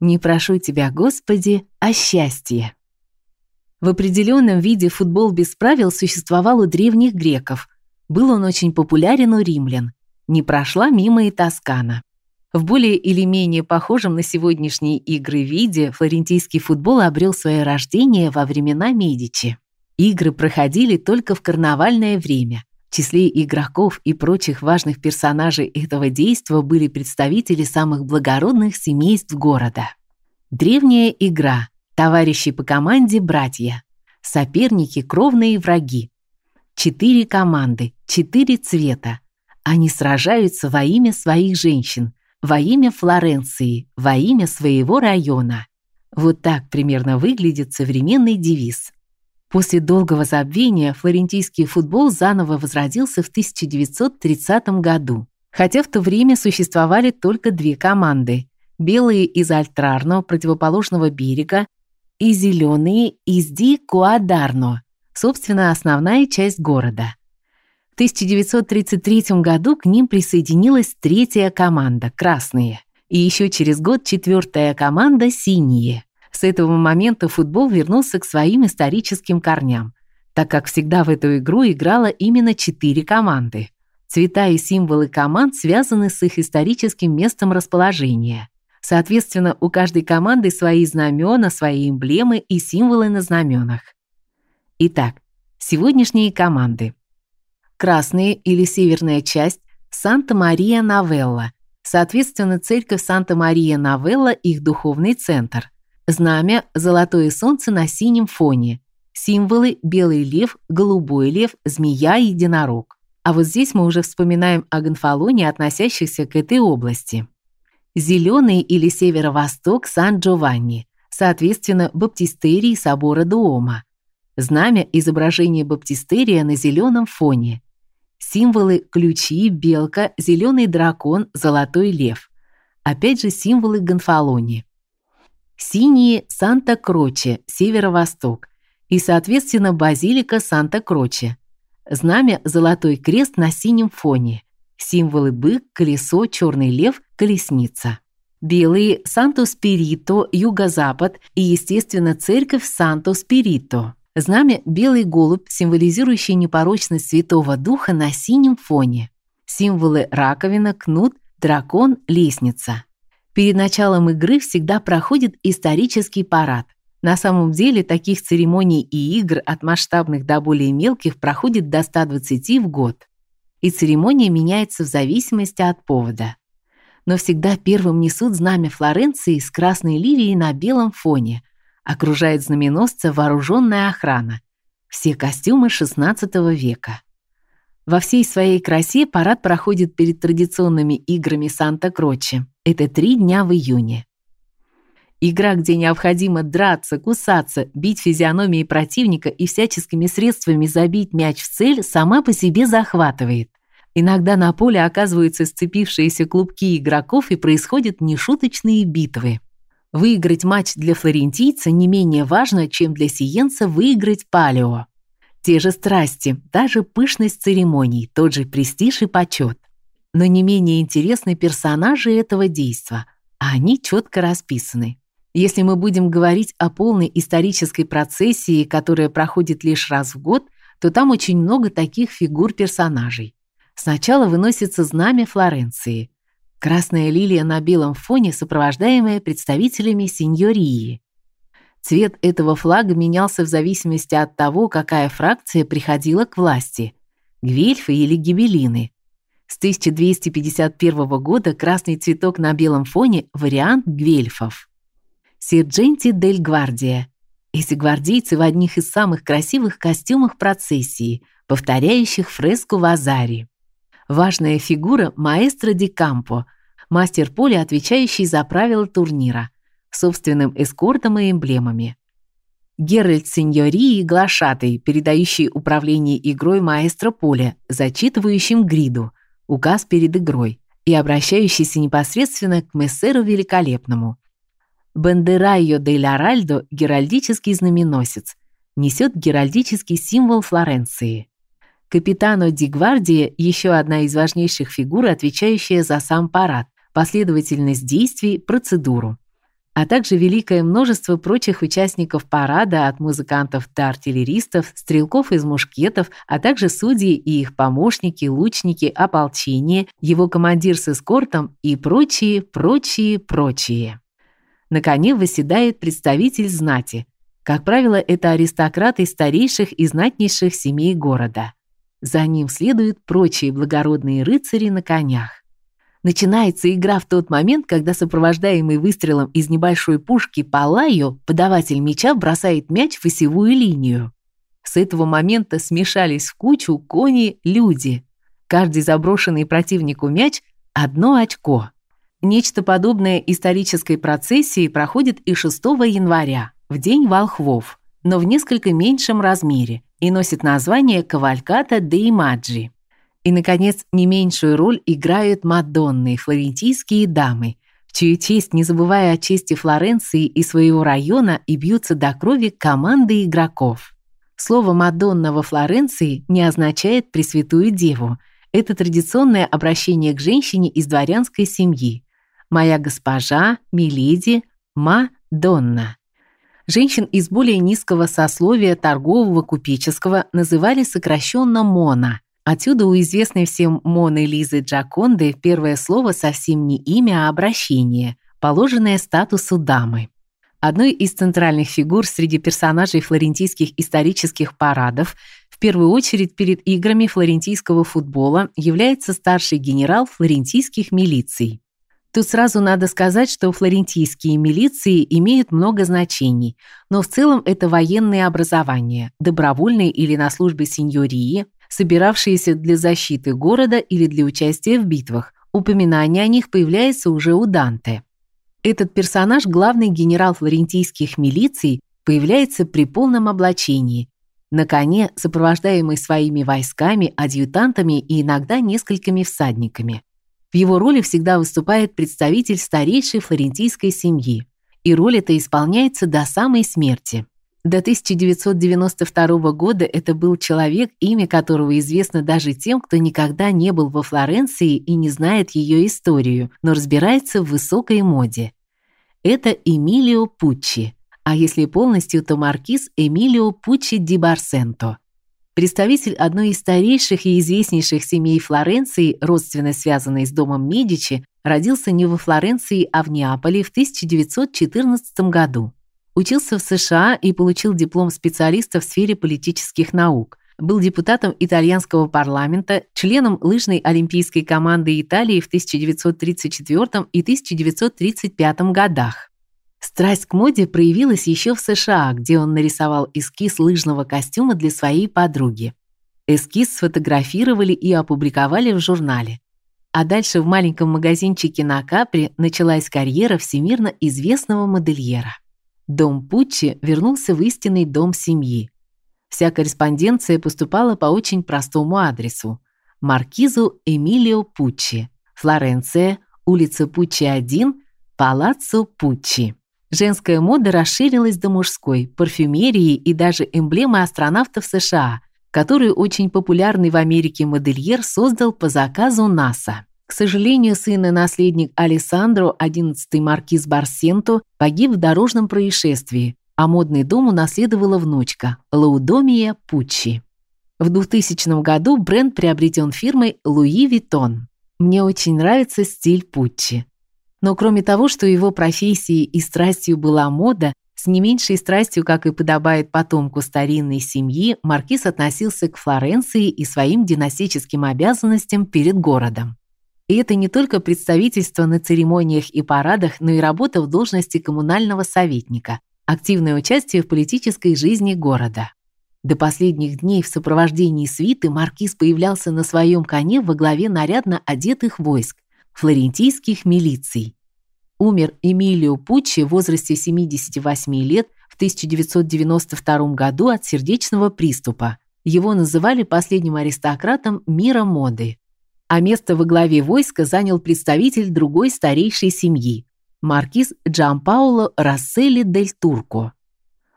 Не прошу тебя, Господи, о счастье. В определенном виде футбол без правил существовал у древних греков. Был он очень популярен у римлян. Не прошла мимо и Тоскана. В более или менее похожем на сегодняшние игры виде флорентийский футбол обрел свое рождение во времена Медичи. Игры проходили только в карнавальное время. В числе игроков и прочих важных персонажей этого действа были представители самых благородных семейств города. Древняя игра, товарищи по команде братья, соперники кровные враги. Четыре команды, четыре цвета. Они сражаются во имя своих женщин, во имя Флоренции, во имя своего района. Вот так примерно выглядит современный девиз. После долгого забвения флорентийский футбол заново возродился в 1930 году. Хотя в то время существовали только две команды: белые из Альтрарно, противоположного берега, и зеленые из Ди Куадарно, собственно, основная часть города. В 1933 году к ним присоединилась третья команда красные, и еще через год четвертая команда синие. С этого момента футбол вернулся к своим историческим корням, так как всегда в эту игру играло именно четыре команды. Цвета и символы команд связаны с их историческим местом расположения. Соответственно, у каждой команды свои знамена, свои эмблемы и символы на знаменах. Итак, сегодняшние команды. Красные или северная часть Санта-Мария-Новелла. Соответственно, церковь Санта-Мария-Новелла их духовный центр. Знамя золотое солнце на синем фоне. Символы белый лев, голубой лев, змея и единорог. А вот здесь мы уже вспоминаем о гонфалоне, относящихся к этой области. Зеленый или северо-восток Сан-Джованни, соответственно, баптистерий собора Дуома. Знамя изображение баптистерия на зеленом фоне. Символы ключи, белка, зеленый дракон, золотой лев. Опять же символы Гонфалони. Синие Санта-Кроче, северо-восток, и, соответственно, базилика Санта-Кроче. Знамя золотой крест на синем фоне. Символы бык, колесо, черный лев, колесница. Белые Санто-Спирито, юго-запад и, естественно, церковь Санто-Спирито. Знамя белый голубь, символизирующий непорочность Святого Духа на синем фоне. Символы раковина, кнут, дракон, лестница. Перед началом игры всегда проходит исторический парад. На самом деле таких церемоний и игр от масштабных до более мелких проходит до 120 в год и церемония меняется в зависимости от повода. Но всегда первым несут знамя Флоренции с красной лилией на белом фоне. Окружает знаменосца вооруженная охрана. Все костюмы XVI века. Во всей своей красе парад проходит перед традиционными играми Санта-Кроче. Это три дня в июне. Игра, где необходимо драться, кусаться, бить физиономией противника и всяческими средствами забить мяч в цель, сама по себе захватывает. Иногда на поле оказываются сцепившиеся клубки игроков и происходят нешуточные битвы. Выиграть матч для флорентийца не менее важно, чем для сиенца выиграть палео. Те же страсти, даже пышность церемоний, тот же престиж и почет. Но не менее интересны персонажи этого действа, а они четко расписаны. Если мы будем говорить о полной исторической процессии, которая проходит лишь раз в год, то там очень много таких фигур персонажей. Сначала выносится знамя Флоренции. Красная лилия на белом фоне, сопровождаемая представителями сеньории. Цвет этого флага менялся в зависимости от того, какая фракция приходила к власти: гвельфы или гибеллины. С 1251 года красный цветок на белом фоне вариант гвельфов. Серженти дель Гвардия. Эти гвардейцы в одних из самых красивых костюмах процессии, повторяющих фреску Вазари. Важная фигура маэстро ди Кампо, мастер поля, отвечающий за правила турнира, собственным эскортом и эмблемами. Геральт Синьории глашатый, передающий управление игрой маэстро поля, зачитывающим гриду, указ перед игрой и обращающийся непосредственно к мессеру великолепному. Бандерайо дель Аральдо, геральдический знаменосец, несет геральдический символ Флоренции. Капитано ди гвардия еще одна из важнейших фигур, отвечающая за сам парад, последовательность действий, процедуру. А также великое множество прочих участников парада от музыкантов до артиллеристов, стрелков из мушкетов, а также судьи и их помощники, лучники, ополчение, его командир с эскортом и прочие, прочие, прочие. На коне восседает представитель знати. Как правило, это аристократ из старейших и знатнейших семей города. За ним следуют прочие благородные рыцари на конях. Начинается игра в тот момент, когда сопровождаемый выстрелом из небольшой пушки Палаю подаватель мяча бросает мяч в осевую линию. С этого момента смешались в кучу кони, люди. Каждый заброшенный противнику мяч одно очко. Нечто подобное исторической процессии проходит и 6 января, в день волхвов, но в несколько меньшем размере и носит название Кавальката де Имаджи. И, наконец, не меньшую роль играют Мадонны, флорентийские дамы, в чью честь, не забывая о чести Флоренции и своего района, и бьются до крови команды игроков. Слово «Мадонна» во Флоренции не означает «Пресвятую Деву». Это традиционное обращение к женщине из дворянской семьи. «Моя госпожа», «Миледи», «Ма-Донна». Женщин из более низкого сословия торгового купеческого называли сокращенно «Мона», Отсюда у известной всем Моны Лизы Джаконды первое слово совсем не имя, а обращение, положенное статусу дамы. Одной из центральных фигур среди персонажей флорентийских исторических парадов, в первую очередь перед играми флорентийского футбола, является старший генерал флорентийских милиций. Тут сразу надо сказать, что флорентийские милиции имеют много значений, но в целом это военные образования, добровольные или на службе сеньории, собиравшиеся для защиты города или для участия в битвах. Упоминание о них появляется уже у Данте. Этот персонаж, главный генерал флорентийских милиций, появляется при полном облачении, на коне, сопровождаемый своими войсками, адъютантами и иногда несколькими всадниками. В его роли всегда выступает представитель старейшей флорентийской семьи, и роль эта исполняется до самой смерти. До 1992 года это был человек, имя которого известно даже тем, кто никогда не был во Флоренции и не знает ее историю, но разбирается в высокой моде. Это Эмилио Пуччи, а если полностью, то маркиз Эмилио Пуччи ди Барсенто. Представитель одной из старейших и известнейших семей Флоренции, родственно связанной с домом Медичи, родился не во Флоренции, а в Неаполе в 1914 году. Учился в США и получил диплом специалиста в сфере политических наук. Был депутатом итальянского парламента, членом лыжной олимпийской команды Италии в 1934 и 1935 годах. Страсть к моде проявилась еще в США, где он нарисовал эскиз лыжного костюма для своей подруги. Эскиз сфотографировали и опубликовали в журнале. А дальше в маленьком магазинчике на Капри началась карьера всемирно известного модельера. Дом Пуччи вернулся в истинный дом семьи. Вся корреспонденция поступала по очень простому адресу: маркизу Эмилио Пуччи, Флоренция, улица Пуччи 1, Палаццо Пуччи. Женская мода расширилась до мужской, парфюмерии и даже эмблемы астронавтов США, которую очень популярный в Америке модельер создал по заказу НАСА. К сожалению, сын и наследник Алессандро, 11-й маркиз Барсенто, погиб в дорожном происшествии, а модный дом унаследовала внучка Лаудомия Пуччи. В 2000 году бренд приобретен фирмой Louis Vuitton. Мне очень нравится стиль Пуччи. Но кроме того, что его профессией и страстью была мода, с не меньшей страстью, как и подобает потомку старинной семьи, маркиз относился к Флоренции и своим династическим обязанностям перед городом. И это не только представительство на церемониях и парадах, но и работа в должности коммунального советника, активное участие в политической жизни города. До последних дней в сопровождении свиты маркиз появлялся на своем коне во главе нарядно одетых войск флорентийских милиций. Умер Эмилио Пуччи в возрасте 78 лет в 1992 году от сердечного приступа. Его называли последним аристократом мира моды а место во главе войска занял представитель другой старейшей семьи маркиз Джампауло Расселли дель Турко.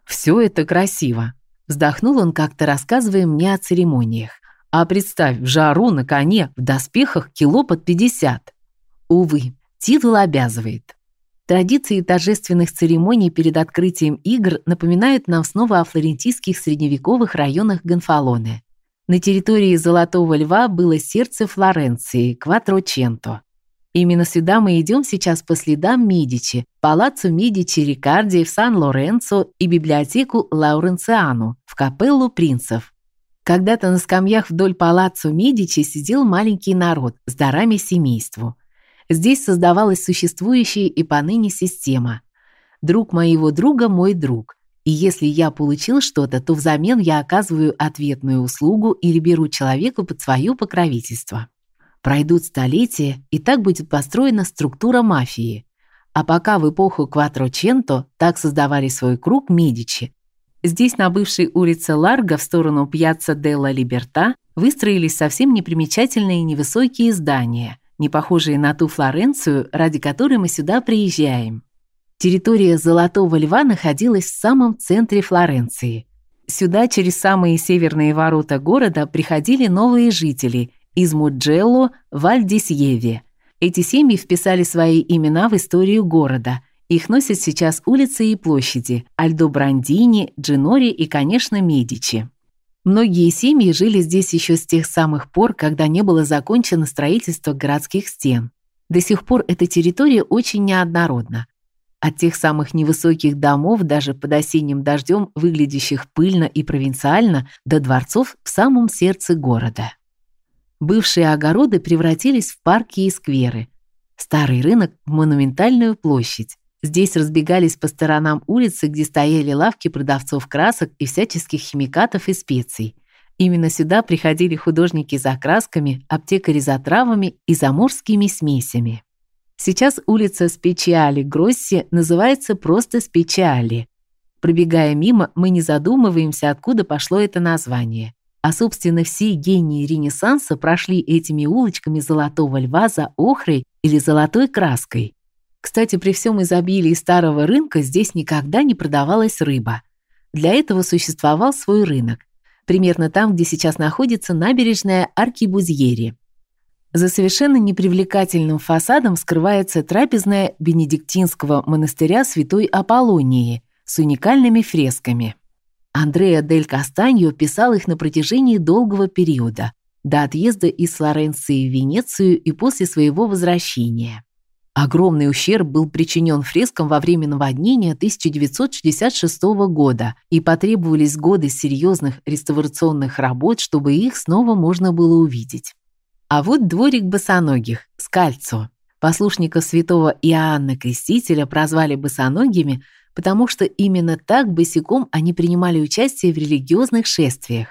Все это красиво, вздохнул он как-то рассказывая мне о церемониях. А представь, в жару на коне, в доспехах кило под 50. Увы, титул обязывает. Традиции торжественных церемоний перед открытием игр напоминают нам снова о флорентийских средневековых районах Гонфалоне. На территории Золотого Льва было сердце Флоренции, Кватроченто. Именно сюда мы идем сейчас по следам Медичи, палаццо Медичи Рикарди в Сан-Лоренцо и библиотеку Лауренциану в капеллу принцев. Когда-то на скамьях вдоль палаццо Медичи сидел маленький народ с дарами семейству. Здесь создавалась существующая и поныне система. Друг моего друга мой друг. И если я получил что-то, то взамен я оказываю ответную услугу или беру человека под свое покровительство. Пройдут столетия, и так будет построена структура мафии. А пока в эпоху Кватроченто так создавали свой круг Медичи. Здесь на бывшей улице Ларго в сторону Пьяцца делла Либерта выстроились совсем непримечательные невысокие здания – не похожие на ту Флоренцию, ради которой мы сюда приезжаем. Территория Золотого Льва находилась в самом центре Флоренции. Сюда через самые северные ворота города приходили новые жители из Муджелло, Вальдисьеве. Эти семьи вписали свои имена в историю города. Их носят сейчас улицы и площади: Альдо Брандини, Джинори и, конечно, Медичи. Многие семьи жили здесь еще с тех самых пор, когда не было закончено строительство городских стен. До сих пор эта территория очень неоднородна. От тех самых невысоких домов, даже под осенним дождем, выглядящих пыльно и провинциально, до дворцов в самом сердце города. Бывшие огороды превратились в парки и скверы. Старый рынок в монументальную площадь. Здесь разбегались по сторонам улицы, где стояли лавки продавцов красок и всяческих химикатов и специй. Именно сюда приходили художники за красками, аптекари за травами и заморскими смесями. Сейчас улица Спечиали Гросси называется просто Спечиали. Пробегая мимо, мы не задумываемся, откуда пошло это название. А собственно все гении Ренессанса прошли этими улочками Золотого Льва за охрой или золотой краской. Кстати, при всем изобилии старого рынка здесь никогда не продавалась рыба. Для этого существовал свой рынок, примерно там, где сейчас находится набережная Аркибузьери. За совершенно непривлекательным фасадом скрывается трапезная Бенедиктинского монастыря Святой Аполлонии с уникальными фресками. Андреа дель Кастаньо писал их на протяжении долгого периода, до отъезда из Флоренции в Венецию и после своего возвращения. Огромный ущерб был причинен фрескам во время наводнения 1966 года, и потребовались годы серьезных реставрационных работ, чтобы их снова можно было увидеть. А вот дворик босоногих, Скальцо. Послушников святого Иоанна Крестителя прозвали босоногими, потому что именно так босиком они принимали участие в религиозных шествиях.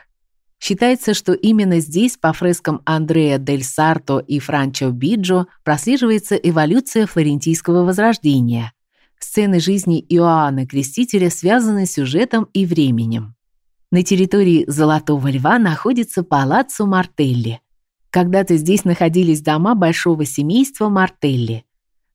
Считается, что именно здесь по фрескам Андреа дель Сарто и Франчо Биджо прослеживается эволюция флорентийского возрождения. Сцены жизни Иоанна Крестителя связаны с сюжетом и временем. На территории Золотого Льва находится палаццо Мартелли. Когда-то здесь находились дома большого семейства Мартелли.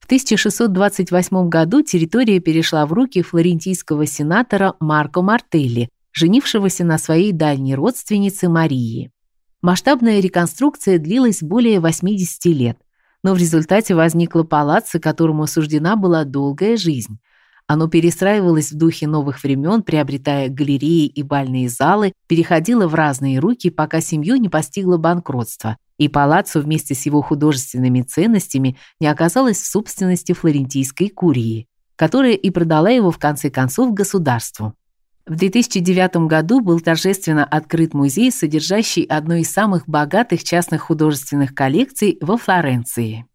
В 1628 году территория перешла в руки флорентийского сенатора Марко Мартелли, женившегося на своей дальней родственнице Марии. Масштабная реконструкция длилась более 80 лет, но в результате возникло палаццо, которому суждена была долгая жизнь. Оно перестраивалось в духе новых времен, приобретая галереи и бальные залы, переходило в разные руки, пока семью не постигло банкротство, и палаццо вместе с его художественными ценностями не оказалось в собственности флорентийской курии, которая и продала его в конце концов государству. В 2009 году был торжественно открыт музей, содержащий одну из самых богатых частных художественных коллекций во Флоренции.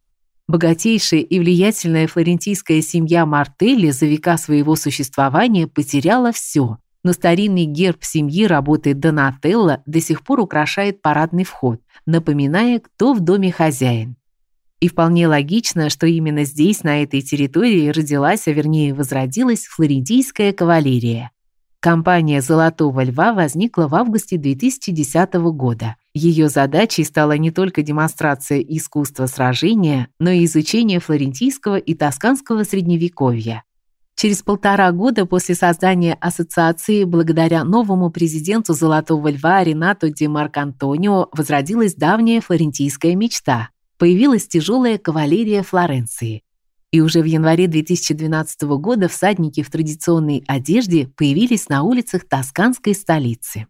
Богатейшая и влиятельная флорентийская семья Мартелли за века своего существования потеряла все, но старинный герб семьи работы Донателло до сих пор украшает парадный вход, напоминая, кто в доме хозяин. И вполне логично, что именно здесь, на этой территории, родилась, а вернее возродилась флорентийская кавалерия. Компания Золотого льва возникла в августе 2010 года. Ее задачей стала не только демонстрация искусства сражения, но и изучение флорентийского и тосканского средневековья. Через полтора года после создания ассоциации, благодаря новому президенту Золотого льва Ренато Ди Маркантонио, возродилась давняя флорентийская мечта. Появилась тяжелая кавалерия Флоренции. И уже в январе 2012 года всадники в традиционной одежде появились на улицах тосканской столицы.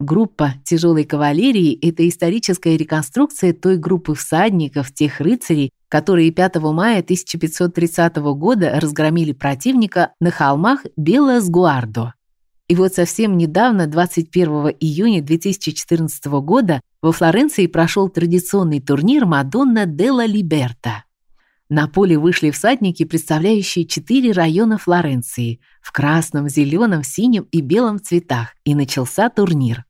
Группа тяжелой кавалерии это историческая реконструкция той группы всадников, тех рыцарей, которые 5 мая 1530 года разгромили противника на холмах Белас-Гуардо. И вот совсем недавно, 21 июня 2014 года, во Флоренции прошел традиционный турнир Мадонна делла Либерта. На поле вышли всадники, представляющие четыре района Флоренции в красном, зеленом, синем и белом цветах, и начался турнир.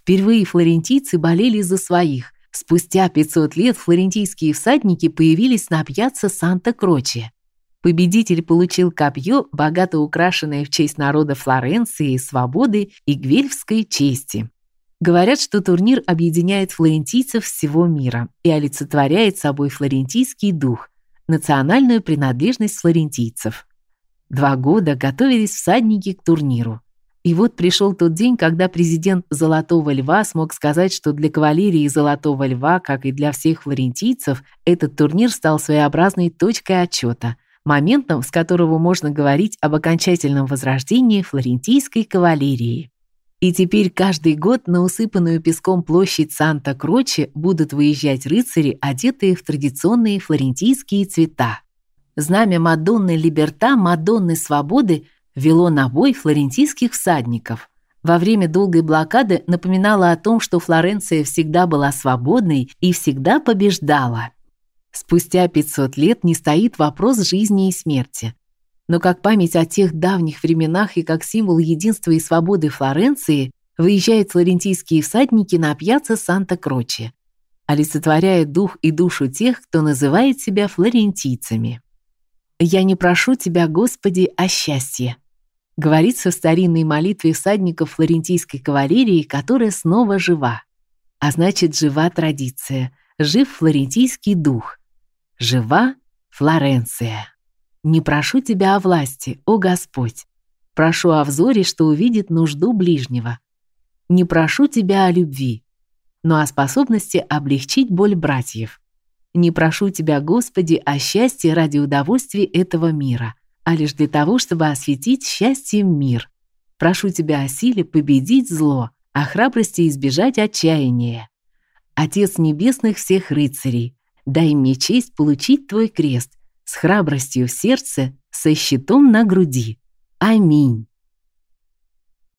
Впервые флорентийцы болели за своих. Спустя 500 лет флорентийские всадники появились на пьяцца Санта-Кроче. Победитель получил копье, богато украшенное в честь народа Флоренции, свободы и гвельфской чести. Говорят, что турнир объединяет флорентийцев всего мира и олицетворяет собой флорентийский дух, национальную принадлежность флорентийцев. Два года готовились всадники к турниру. И вот пришел тот день, когда президент Золотого Льва смог сказать, что для кавалерии Золотого Льва, как и для всех флорентийцев, этот турнир стал своеобразной точкой отчета, моментом, с которого можно говорить об окончательном возрождении флорентийской кавалерии. И теперь каждый год на усыпанную песком площадь Санта-Кроче будут выезжать рыцари, одетые в традиционные флорентийские цвета. Знамя Мадонны Либерта, Мадонны Свободы, вело на бой флорентийских всадников. Во время долгой блокады напоминало о том, что Флоренция всегда была свободной и всегда побеждала. Спустя 500 лет не стоит вопрос жизни и смерти но как память о тех давних временах и как символ единства и свободы Флоренции выезжают флорентийские всадники на пьяцца Санта-Кроче, олицетворяя дух и душу тех, кто называет себя флорентийцами. «Я не прошу тебя, Господи, о счастье», говорится в старинной молитве всадников флорентийской кавалерии, которая снова жива. А значит, жива традиция, жив флорентийский дух, жива Флоренция. Не прошу тебя о власти, о Господь. Прошу о взоре, что увидит нужду ближнего. Не прошу тебя о любви, но о способности облегчить боль братьев. Не прошу тебя, Господи, о счастье ради удовольствия этого мира, а лишь для того, чтобы осветить счастьем мир. Прошу тебя о силе победить зло, о храбрости избежать отчаяния. Отец небесных всех рыцарей, дай мне честь получить твой крест с храбростью в сердце, со щитом на груди. Аминь.